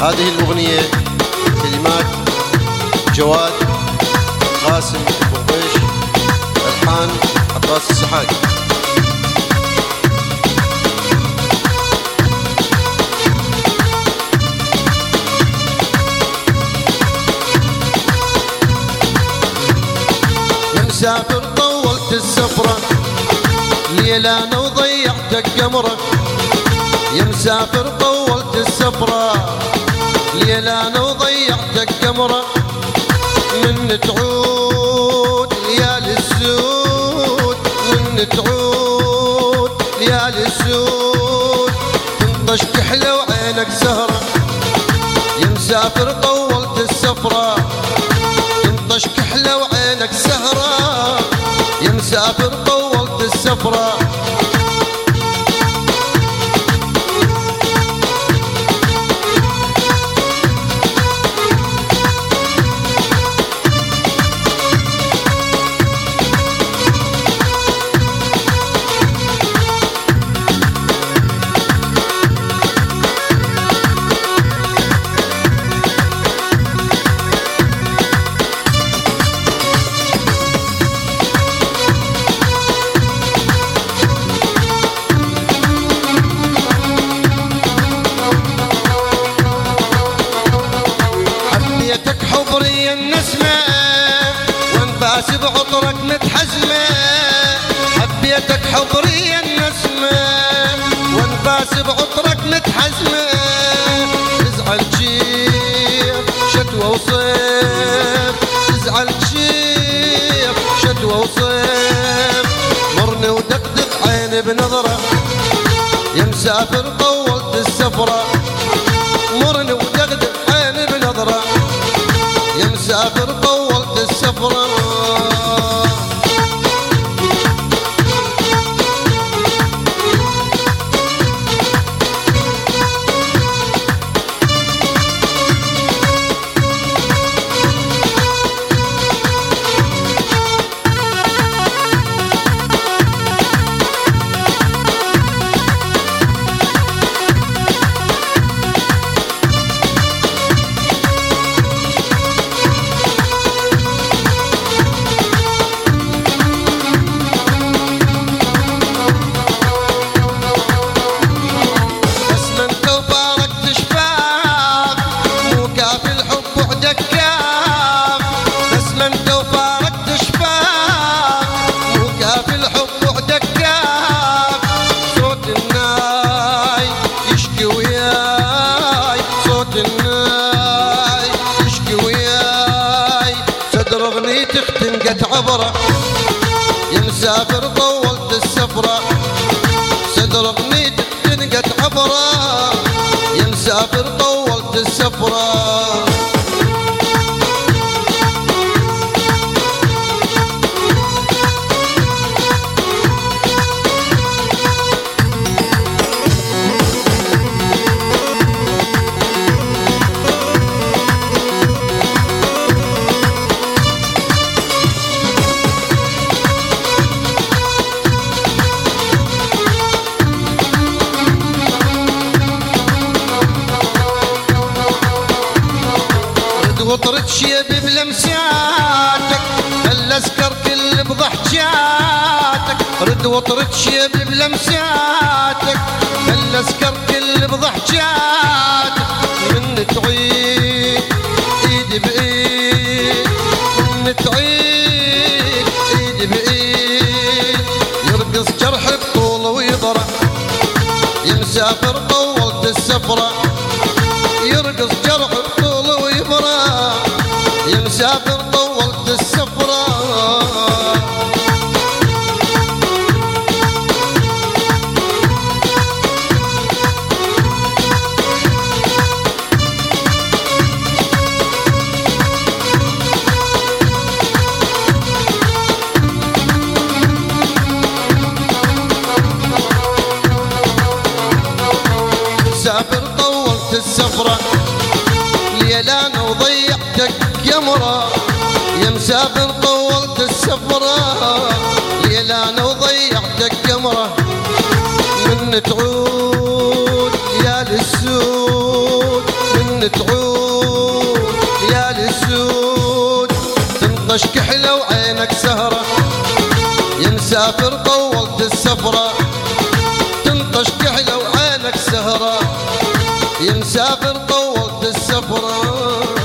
هذه الأغنية كلمات جواد قاسم بغبيش ألحان عباس السحاقي. مسافر طولت السفرة ليلة أنا وضيعتك قمرة يا مسافر طولت السفرة. ليلة أنا وضيعتك قمرة من تعود ليالي السود من تعود ليالي السود تنطش كحلة وعينك سهرة. يا مسافر طولت السفرة. تنطش كحلة وعينك سهرة. يا مسافر طولت السفرة. حبري النسمة وانفاس بعطرك متحزمة. تزعل جيب شتوى وصيف تزعل جيب شتوى وصيف. مرني ودقدق عيني بنظرة يا مسافر طولت السفرة. صدر اغنيتك تنقت عبره. يا مسافر طولت السفره. صدر اغنيتك تنقت عبره. يا مسافر طولت السفره. وطرد شيبي بلمساتك خلى اسكر كل بضحكاتك. رد وطرد شيبي بلمساتك خلى اسكر كل بضحكاتك. من تعيد ايدي بإيد من تعيد ايدي بإيد. يرقص جرح بطول ويضرع يا مسافر طولت السفرة. السفرة. مسافر طولت السفرة ليلان وضيعتك قمرة من طولت السفرة ليلة أنا وضيعتك قمرة من تعود يا للسود من تعود يا للسود. تنطش كحلة وعينك سهرة. يا مسافر طولت السفرة. تنطش كحلة وعينك سهرة. يا مسافر طولت السفرة.